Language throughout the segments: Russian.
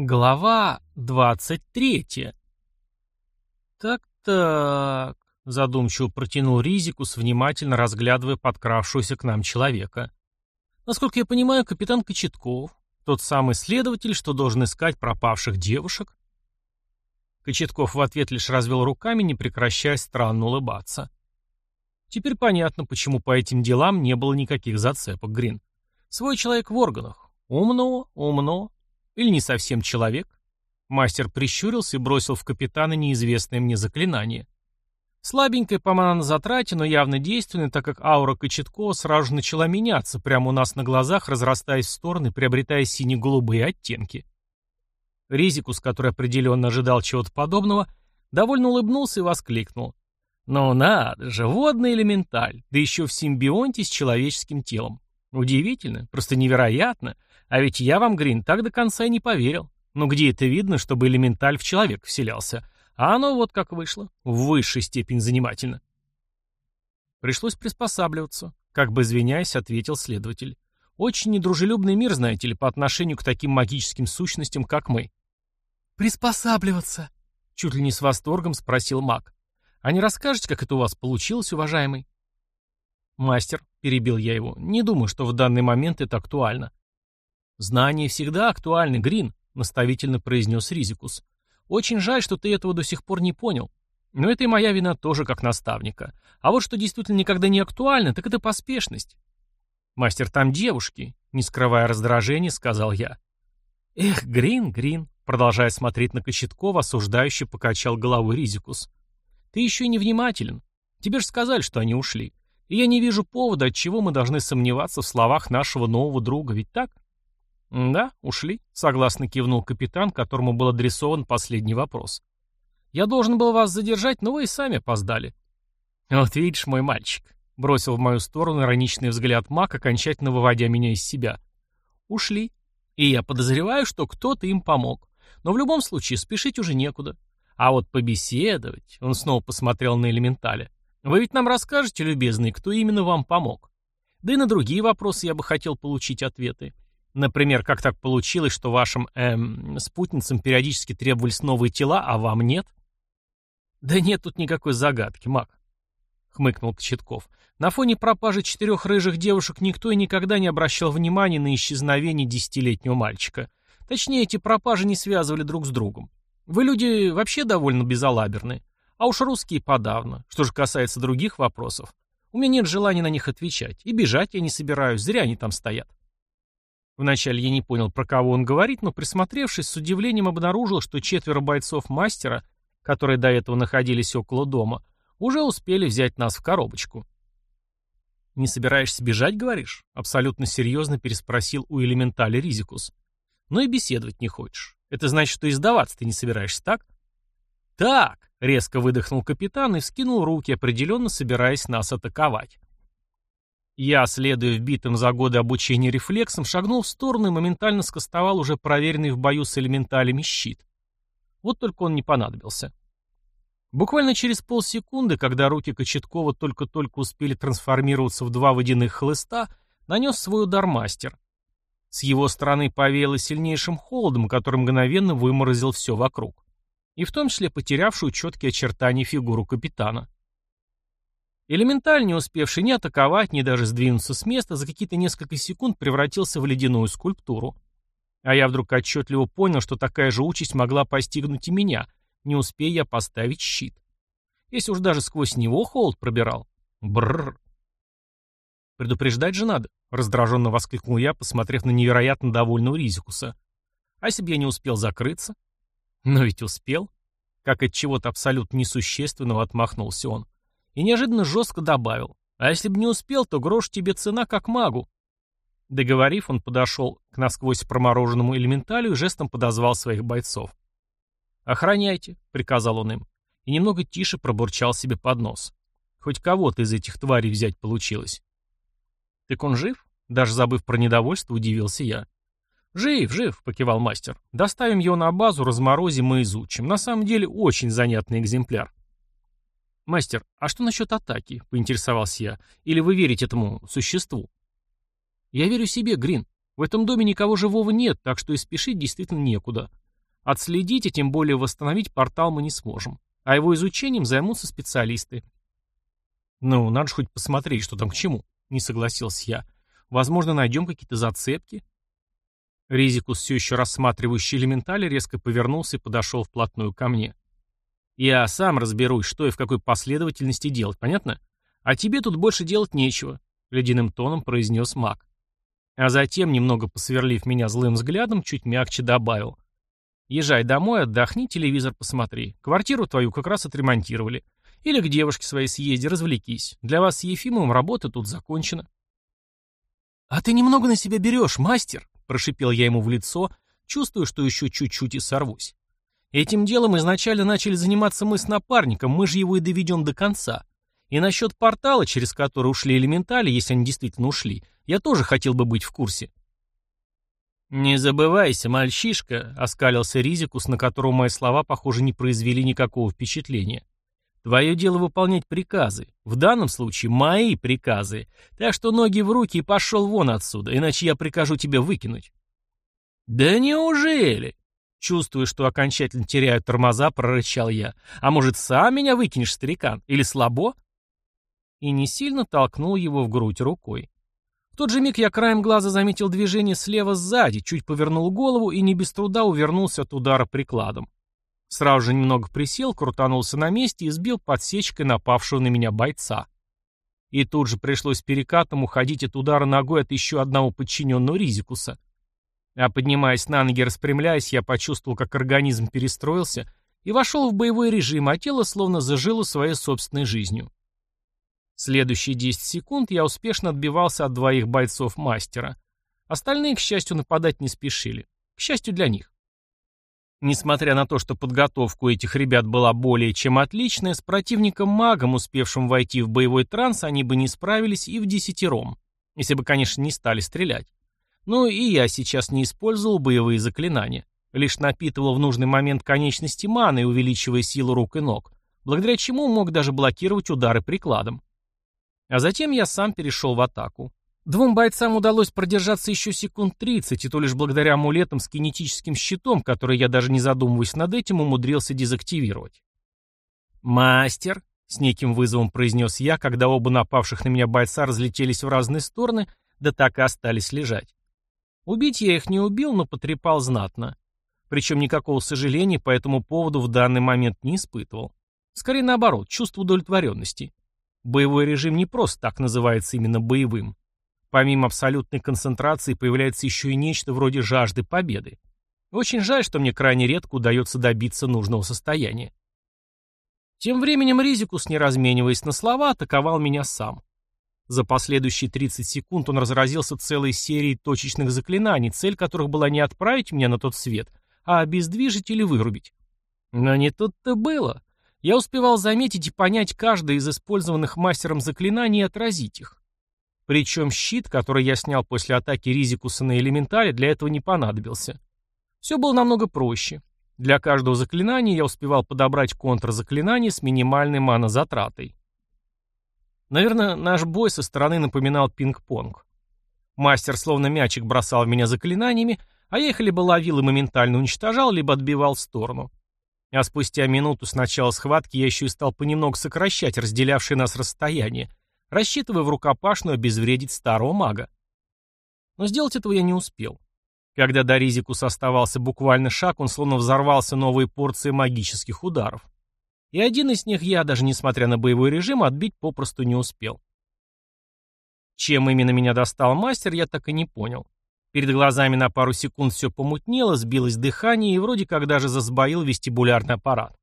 Глава двадцать третья. «Так-так», — задумчиво протянул Ризикус, внимательно разглядывая подкравшегося к нам человека. «Насколько я понимаю, капитан Кочетков, тот самый следователь, что должен искать пропавших девушек?» Кочетков в ответ лишь развел руками, не прекращая странно улыбаться. Теперь понятно, почему по этим делам не было никаких зацепок, Грин. Свой человек в органах. Умно, умно. Или не совсем человек? Мастер прищурился и бросил в капитана неизвестное мне заклинание. Слабенькое по затрате, но явно действенное, так как аура Кочеткова сразу же начала меняться, прямо у нас на глазах, разрастаясь в стороны, приобретая сине-голубые оттенки. Ризикус, который определенно ожидал чего-то подобного, довольно улыбнулся и воскликнул. «Ну надо же, водный элементаль, да еще в симбионте с человеческим телом. Удивительно, просто невероятно. А ведь я вам, Грин, так до конца и не поверил. Ну где это видно, чтобы элементаль в человек вселялся? А оно вот как вышло. В высшей степени занимательно. Пришлось приспосабливаться. Как бы извиняясь, ответил следователь. Очень недружелюбный мир, знаете ли, по отношению к таким магическим сущностям, как мы. «Приспосабливаться?» Чуть ли не с восторгом спросил маг. «А не расскажете, как это у вас получилось, уважаемый?» «Мастер», — перебил я его, — «не думаю, что в данный момент это актуально». «Знания всегда актуальны, Грин», — наставительно произнес Ризикус. «Очень жаль, что ты этого до сих пор не понял. Но это и моя вина тоже как наставника. А вот что действительно никогда не актуально, так это поспешность». «Мастер, там девушки», — не скрывая раздражения, сказал я. «Эх, Грин, Грин», — продолжая смотреть на Кочеткова, осуждающе покачал головой Ризикус. «Ты еще и невнимателен. Тебе же сказали, что они ушли. И я не вижу повода, от чего мы должны сомневаться в словах нашего нового друга, ведь так? Да, ушли, согласно кивнул капитан, которому был адресован последний вопрос. Я должен был вас задержать, но вы и сами опоздали. Вот видишь, мой мальчик, бросил в мою сторону ироничный взгляд Мак, окончательно выводя меня из себя. Ушли. И я подозреваю, что кто-то им помог. Но в любом случае спешить уже некуда. А вот побеседовать, он снова посмотрел на элементаля, вы ведь нам расскажете, любезный, кто именно вам помог? Да и на другие вопросы я бы хотел получить ответы. Например, как так получилось, что вашим, эм, спутницам периодически требовались новые тела, а вам нет? Да нет тут никакой загадки, маг. Хмыкнул Кочетков. На фоне пропажи четырех рыжих девушек никто и никогда не обращал внимания на исчезновение десятилетнего мальчика. Точнее, эти пропажи не связывали друг с другом. Вы люди вообще довольно безалаберны. А уж русские подавно. Что же касается других вопросов, у меня нет желания на них отвечать. И бежать я не собираюсь, зря они там стоят. Вначале я не понял, про кого он говорит, но присмотревшись, с удивлением обнаружил, что четверо бойцов мастера, которые до этого находились около дома, уже успели взять нас в коробочку. «Не собираешься бежать, говоришь?» — абсолютно серьезно переспросил у элементали Ризикус. «Ну и беседовать не хочешь. Это значит, что и сдаваться ты не собираешься, так?» «Так!» — резко выдохнул капитан и вскинул руки, определенно собираясь нас атаковать. Я, следуя вбитым за годы обучения рефлексам, шагнул в сторону и моментально скостовал уже проверенный в бою с элементалями щит. Вот только он не понадобился. Буквально через полсекунды, когда руки Кочеткова только-только успели трансформироваться в два водяных хлыста, нанес свой удар мастер. С его стороны повеяло сильнейшим холодом, который мгновенно выморозил все вокруг и в том числе потерявшую четкие очертания фигуру капитана. Элементаль, не успевший ни атаковать, ни даже сдвинуться с места, за какие-то несколько секунд превратился в ледяную скульптуру. А я вдруг отчетливо понял, что такая же участь могла постигнуть и меня, не успея я поставить щит. Если уж даже сквозь него холод пробирал. Бррр. Предупреждать же надо, раздраженно воскликнул я, посмотрев на невероятно довольного Ризикуса. А я не успел закрыться? Но ведь успел. Как от чего-то абсолютно несущественного отмахнулся он. И неожиданно жестко добавил. А если бы не успел, то грош тебе цена как магу. Договорив, он подошел к насквозь промороженному элементалю и жестом подозвал своих бойцов. «Охраняйте», — приказал он им, и немного тише пробурчал себе под нос. Хоть кого-то из этих тварей взять получилось. «Так он жив?» Даже забыв про недовольство, удивился я. «Жив, жив», — покивал мастер. «Доставим его на базу, разморозим и изучим. На самом деле очень занятный экземпляр». «Мастер, а что насчет атаки?» — поинтересовался я. «Или вы верите этому существу?» «Я верю себе, Грин. В этом доме никого живого нет, так что и спешить действительно некуда. Отследить, и тем более восстановить портал мы не сможем. А его изучением займутся специалисты. Ну, надо же хоть посмотреть, что там к чему, не согласился я. Возможно, найдем какие-то зацепки. Ризикус, все еще рассматривающий элементали, резко повернулся и подошел вплотную ко мне. Я сам разберусь, что и в какой последовательности делать, понятно? А тебе тут больше делать нечего, ледяным тоном произнес маг. А затем, немного посверлив меня злым взглядом, чуть мягче добавил. Езжай домой, отдохни, телевизор посмотри. Квартиру твою как раз отремонтировали. Или к девушке своей съезди, развлекись. Для вас с Ефимовым работа тут закончена. «А ты немного на себя берешь, мастер!» — прошипел я ему в лицо, чувствуя, что еще чуть-чуть и сорвусь. Этим делом изначально начали заниматься мы с напарником, мы же его и доведем до конца. И насчет портала, через который ушли элементали, если они действительно ушли, я тоже хотел бы быть в курсе. «Не забывайся, мальчишка», — оскалился Ризикус, на которого мои слова, похоже, не произвели никакого впечатления. «Твое дело выполнять приказы. В данном случае мои приказы. Так что ноги в руки и пошел вон отсюда, иначе я прикажу тебе выкинуть». «Да неужели?» Чувствуя, что окончательно теряю тормоза, прорычал я. «А может, сам меня выкинешь, старикан? Или слабо?» И не сильно толкнул его в грудь рукой тот же миг я краем глаза заметил движение слева сзади, чуть повернул голову и не без труда увернулся от удара прикладом. Сразу же немного присел, крутанулся на месте и сбил подсечкой напавшего на меня бойца. И тут же пришлось перекатом уходить от удара ногой от еще одного подчиненного Ризикуса. А поднимаясь на ноги, распрямляясь, я почувствовал, как организм перестроился и вошел в боевой режим, а тело словно зажило своей собственной жизнью. Следующие 10 секунд я успешно отбивался от двоих бойцов мастера. Остальные, к счастью, нападать не спешили. К счастью для них. Несмотря на то, что подготовка у этих ребят была более чем отличная, с противником-магом, успевшим войти в боевой транс, они бы не справились и в десятером. Если бы, конечно, не стали стрелять. Ну и я сейчас не использовал боевые заклинания. Лишь напитывал в нужный момент конечности маны, увеличивая силу рук и ног, благодаря чему мог даже блокировать удары прикладом. А затем я сам перешел в атаку. Двум бойцам удалось продержаться еще секунд 30, и то лишь благодаря амулетам с кинетическим щитом, который я даже не задумываясь над этим, умудрился дезактивировать. «Мастер», — с неким вызовом произнес я, когда оба напавших на меня бойца разлетелись в разные стороны, да так и остались лежать. Убить я их не убил, но потрепал знатно. Причем никакого сожаления по этому поводу в данный момент не испытывал. Скорее наоборот, чувство удовлетворенности. Боевой режим не просто так называется именно боевым. Помимо абсолютной концентрации появляется еще и нечто вроде жажды победы. Очень жаль, что мне крайне редко удается добиться нужного состояния. Тем временем Ризикус, не размениваясь на слова, атаковал меня сам. За последующие 30 секунд он разразился целой серией точечных заклинаний, цель которых была не отправить меня на тот свет, а обездвижить или вырубить. Но не тут-то было. Я успевал заметить и понять каждое из использованных мастером заклинаний и отразить их. Причем щит, который я снял после атаки Ризикуса на элементаре, для этого не понадобился. Все было намного проще. Для каждого заклинания я успевал подобрать контрзаклинание с минимальной манозатратой. Наверное, наш бой со стороны напоминал пинг-понг. Мастер словно мячик бросал в меня заклинаниями, а я их либо ловил и моментально уничтожал, либо отбивал в сторону. А спустя минуту с начала схватки я еще и стал понемногу сокращать разделявшее нас расстояние, рассчитывая в рукопашную обезвредить старого мага. Но сделать этого я не успел. Когда до Ризикуса оставался буквально шаг, он словно взорвался новой порцией магических ударов. И один из них я, даже несмотря на боевой режим, отбить попросту не успел. Чем именно меня достал мастер, я так и не понял. Перед глазами на пару секунд все помутнело, сбилось дыхание и вроде как даже засбоил вестибулярный аппарат.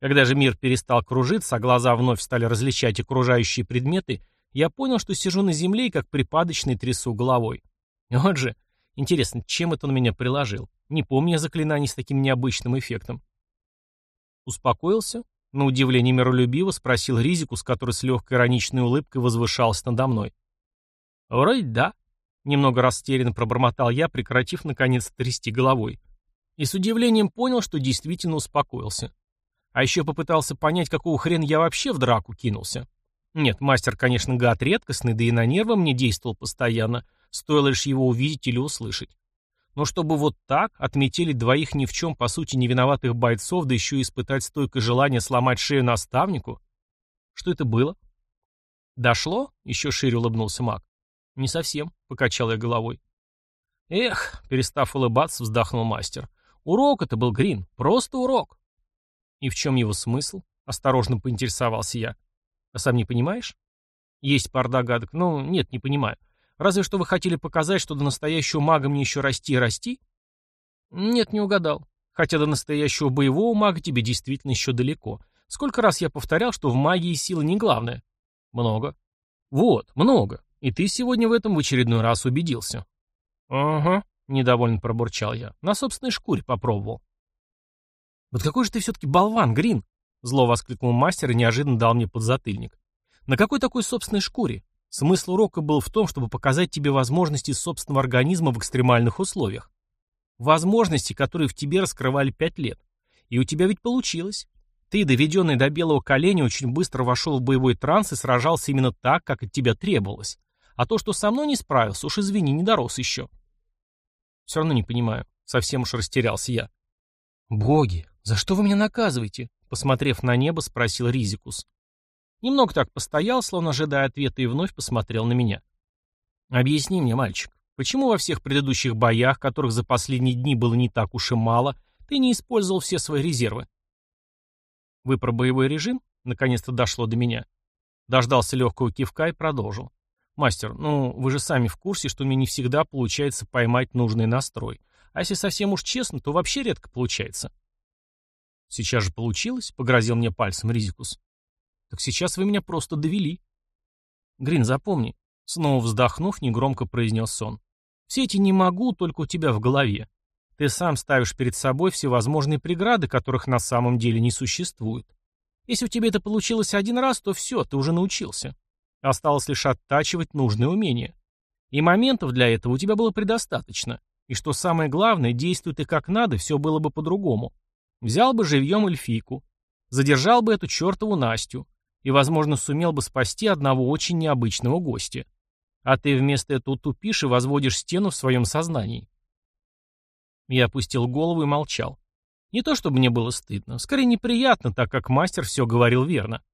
Когда же мир перестал кружиться, а глаза вновь стали различать окружающие предметы, я понял, что сижу на земле и как припадочный трясу головой. Вот же, интересно, чем это он меня приложил? Не помню я заклинаний с таким необычным эффектом. Успокоился? На удивление миролюбиво спросил Ризикус, который с легкой ироничной улыбкой возвышался надо мной. Вроде да, Немного растерянно пробормотал я, прекратив наконец трясти головой. И с удивлением понял, что действительно успокоился. А еще попытался понять, какого хрена я вообще в драку кинулся. Нет, мастер, конечно, гад редкостный, да и на нервы мне действовал постоянно, стоило лишь его увидеть или услышать. Но чтобы вот так отметили двоих ни в чем, по сути, невиноватых бойцов, да еще и испытать стойкое желание сломать шею наставнику? Что это было? Дошло? Еще шире улыбнулся маг. Не совсем, покачал я головой. Эх, перестав улыбаться, вздохнул мастер. Урок это был, Грин, просто урок. И в чем его смысл? Осторожно поинтересовался я. А сам не понимаешь? Есть пар догадок, но нет, не понимаю. Разве что вы хотели показать, что до настоящего мага мне еще расти и расти? Нет, не угадал. Хотя до настоящего боевого мага тебе действительно еще далеко. Сколько раз я повторял, что в магии сила не главное? Много. Вот, много. И ты сегодня в этом в очередной раз убедился. Ага, недовольно пробурчал я. На собственной шкуре попробовал. Вот какой же ты все-таки болван, Грин! Зло воскликнул мастер и неожиданно дал мне подзатыльник. На какой такой собственной шкуре? Смысл урока был в том, чтобы показать тебе возможности собственного организма в экстремальных условиях. Возможности, которые в тебе раскрывали пять лет. И у тебя ведь получилось. Ты, доведенный до белого коленя, очень быстро вошел в боевой транс и сражался именно так, как от тебя требовалось. А то, что со мной не справился, уж извини, не дорос еще. Все равно не понимаю. Совсем уж растерялся я. «Боги, за что вы меня наказываете?» Посмотрев на небо, спросил Ризикус. Немного так постоял, словно ожидая ответа, и вновь посмотрел на меня. «Объясни мне, мальчик, почему во всех предыдущих боях, которых за последние дни было не так уж и мало, ты не использовал все свои резервы?» «Вы про боевой режим?» Наконец-то дошло до меня. Дождался легкого кивка и продолжил. «Мастер, ну, вы же сами в курсе, что мне не всегда получается поймать нужный настрой. А если совсем уж честно, то вообще редко получается». «Сейчас же получилось?» — погрозил мне пальцем Ризикус. Так сейчас вы меня просто довели. Грин, запомни. Снова вздохнув, негромко произнес сон. Все эти «не могу» только у тебя в голове. Ты сам ставишь перед собой всевозможные преграды, которых на самом деле не существует. Если у тебя это получилось один раз, то все, ты уже научился. Осталось лишь оттачивать нужные умения. И моментов для этого у тебя было предостаточно. И что самое главное, действуй ты как надо, все было бы по-другому. Взял бы живьем эльфийку. Задержал бы эту чертову Настю и, возможно, сумел бы спасти одного очень необычного гостя. А ты вместо этого тупишь и возводишь стену в своем сознании. Я опустил голову и молчал. Не то чтобы мне было стыдно, скорее неприятно, так как мастер все говорил верно.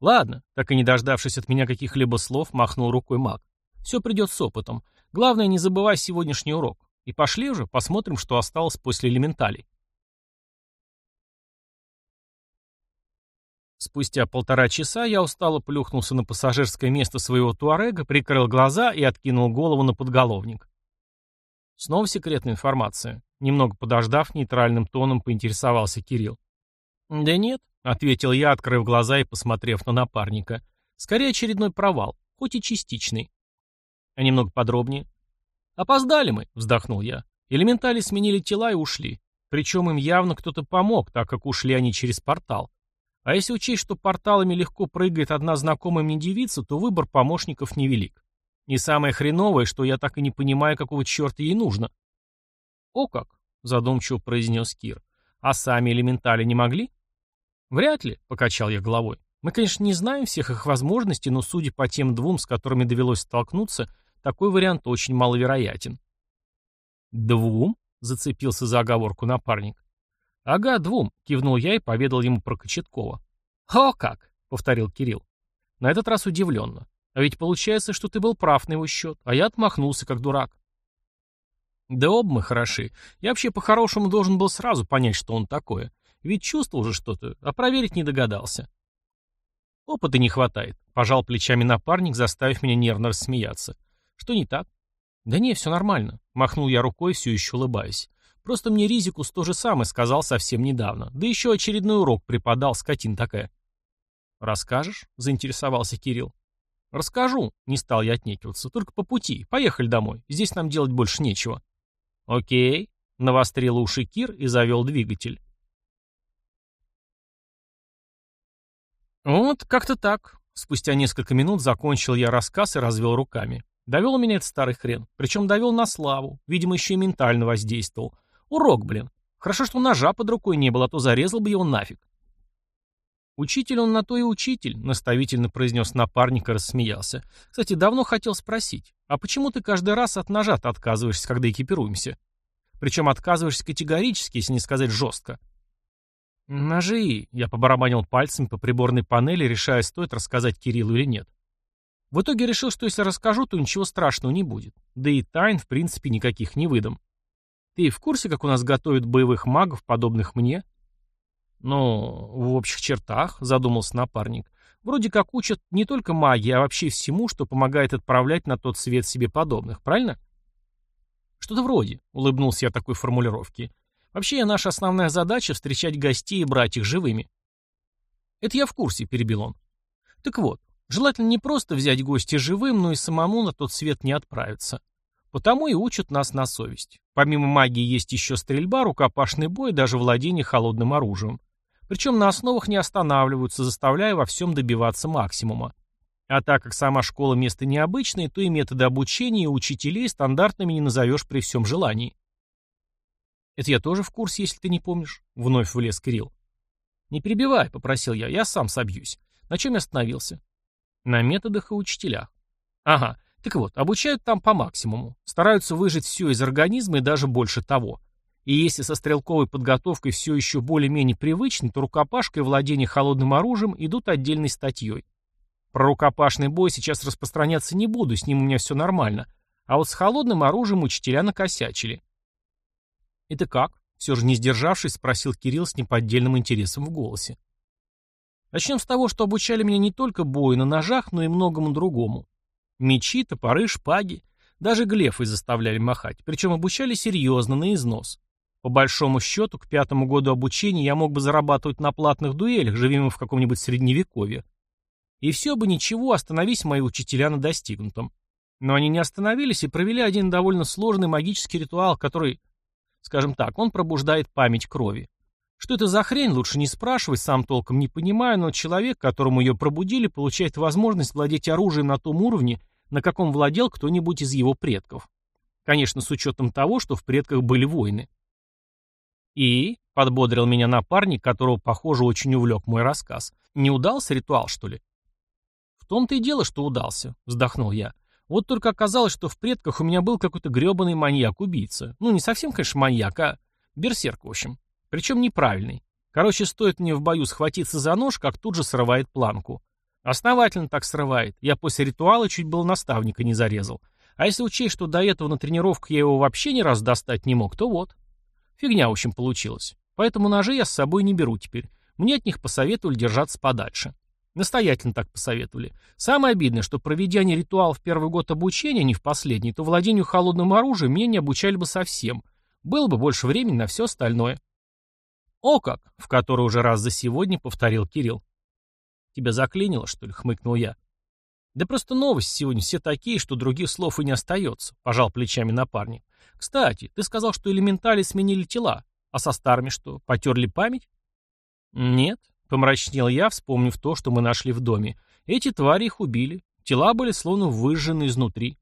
Ладно, так и не дождавшись от меня каких-либо слов, махнул рукой маг. Все придет с опытом. Главное, не забывай сегодняшний урок. И пошли уже, посмотрим, что осталось после элементалей. Спустя полтора часа я устало плюхнулся на пассажирское место своего туарега, прикрыл глаза и откинул голову на подголовник. Снова секретная информация. Немного подождав, нейтральным тоном поинтересовался Кирилл. «Да нет», — ответил я, открыв глаза и посмотрев на напарника. «Скорее очередной провал, хоть и частичный». «А немного подробнее?» «Опоздали мы», — вздохнул я. «Элементали сменили тела и ушли. Причем им явно кто-то помог, так как ушли они через портал. А если учесть, что порталами легко прыгает одна знакомая мне девица, то выбор помощников невелик. И самое хреновое, что я так и не понимаю, какого черта ей нужно. «О как!» — задумчиво произнес Кир. «А сами элементали не могли?» «Вряд ли», — покачал я головой. «Мы, конечно, не знаем всех их возможностей, но судя по тем двум, с которыми довелось столкнуться, такой вариант очень маловероятен». «Двум?» — зацепился за оговорку напарник. «Ага, двум», — кивнул я и поведал ему про Кочеткова. «О как!» — повторил Кирилл. На этот раз удивленно. А ведь получается, что ты был прав на его счет, а я отмахнулся, как дурак. Да оба мы хороши. Я вообще по-хорошему должен был сразу понять, что он такое. Ведь чувствовал же что-то, а проверить не догадался. Опыта не хватает. Пожал плечами напарник, заставив меня нервно рассмеяться. Что не так? Да не, все нормально. Махнул я рукой, все еще улыбаясь. Просто мне Ризикус то же самое сказал совсем недавно. Да еще очередной урок преподал, скотин такая. «Расскажешь?» — заинтересовался Кирилл. «Расскажу», — не стал я отнекиваться. «Только по пути. Поехали домой. Здесь нам делать больше нечего». «Окей», — навострил уши Кир и завел двигатель. Вот как-то так. Спустя несколько минут закончил я рассказ и развел руками. Довел у меня этот старый хрен. Причем довел на славу. Видимо, еще и ментально воздействовал. Урок, блин. Хорошо, что ножа под рукой не было, а то зарезал бы его нафиг. «Учитель он на то и учитель», — наставительно произнес напарник и рассмеялся. «Кстати, давно хотел спросить. А почему ты каждый раз от ножа отказываешься, когда экипируемся? Причем отказываешься категорически, если не сказать жестко. Ножи, я побарабанил пальцем по приборной панели, решая, стоит рассказать Кириллу или нет. В итоге решил, что если расскажу, то ничего страшного не будет. Да и тайн, в принципе, никаких не выдам. Ты в курсе, как у нас готовят боевых магов, подобных мне? Ну, в общих чертах, задумался напарник. Вроде как учат не только магии, а вообще всему, что помогает отправлять на тот свет себе подобных, правильно? Что-то вроде, улыбнулся я такой формулировке. Вообще, наша основная задача — встречать гостей и брать их живыми. Это я в курсе, перебил он. Так вот, желательно не просто взять гостя живым, но и самому на тот свет не отправиться. Потому и учат нас на совесть. Помимо магии есть еще стрельба, рукопашный бой и даже владение холодным оружием. Причем на основах не останавливаются, заставляя во всем добиваться максимума. А так как сама школа место необычное, то и методы обучения и учителей стандартными не назовешь при всем желании. «Это я тоже в курсе, если ты не помнишь», — вновь влез Кирилл. «Не перебивай», — попросил я, — «я сам собьюсь». На чем я остановился? На методах и учителях. Ага, так вот, обучают там по максимуму. Стараются выжать все из организма и даже больше того. И если со стрелковой подготовкой все еще более-менее привычно, то рукопашка и владение холодным оружием идут отдельной статьей. Про рукопашный бой сейчас распространяться не буду, с ним у меня все нормально. А вот с холодным оружием учителя накосячили. «Это как?» — все же не сдержавшись, спросил Кирилл с неподдельным интересом в голосе. Начнем с того, что обучали меня не только бою на ножах, но и многому другому. Мечи, топоры, шпаги. Даже глефы заставляли махать. Причем обучали серьезно, на износ. По большому счету, к пятому году обучения я мог бы зарабатывать на платных дуэлях, живем в каком-нибудь средневековье. И все бы ничего, остановись мои учителя на достигнутом. Но они не остановились и провели один довольно сложный магический ритуал, который, скажем так, он пробуждает память крови. Что это за хрень, лучше не спрашивать, сам толком не понимаю, но человек, которому ее пробудили, получает возможность владеть оружием на том уровне, на каком владел кто-нибудь из его предков. Конечно, с учетом того, что в предках были войны. «И?» — подбодрил меня напарник, которого, похоже, очень увлек мой рассказ. «Не удался ритуал, что ли?» «В том-то и дело, что удался», — вздохнул я. «Вот только оказалось, что в предках у меня был какой-то гребаный маньяк-убийца. Ну, не совсем, конечно, маньяк, а берсерк, в общем. Причем неправильный. Короче, стоит мне в бою схватиться за нож, как тут же срывает планку. Основательно так срывает. Я после ритуала чуть было наставника не зарезал. А если учесть, что до этого на тренировках я его вообще ни разу достать не мог, то вот. Фигня, в общем, получилась. Поэтому ножи я с собой не беру теперь. Мне от них посоветовали держаться подальше. Настоятельно так посоветовали. Самое обидное, что проведя не ритуал в первый год обучения, не в последний, то владению холодным оружием меня не обучали бы совсем. Было бы больше времени на все остальное. О как! В который уже раз за сегодня повторил Кирилл. Тебя заклинило, что ли? Хмыкнул я. Да просто новости сегодня все такие, что других слов и не остается, пожал плечами напарник. Кстати, ты сказал, что элементали сменили тела. А со старыми что, потерли память? Нет, помрачнел я, вспомнив то, что мы нашли в доме. Эти твари их убили. Тела были словно выжжены изнутри.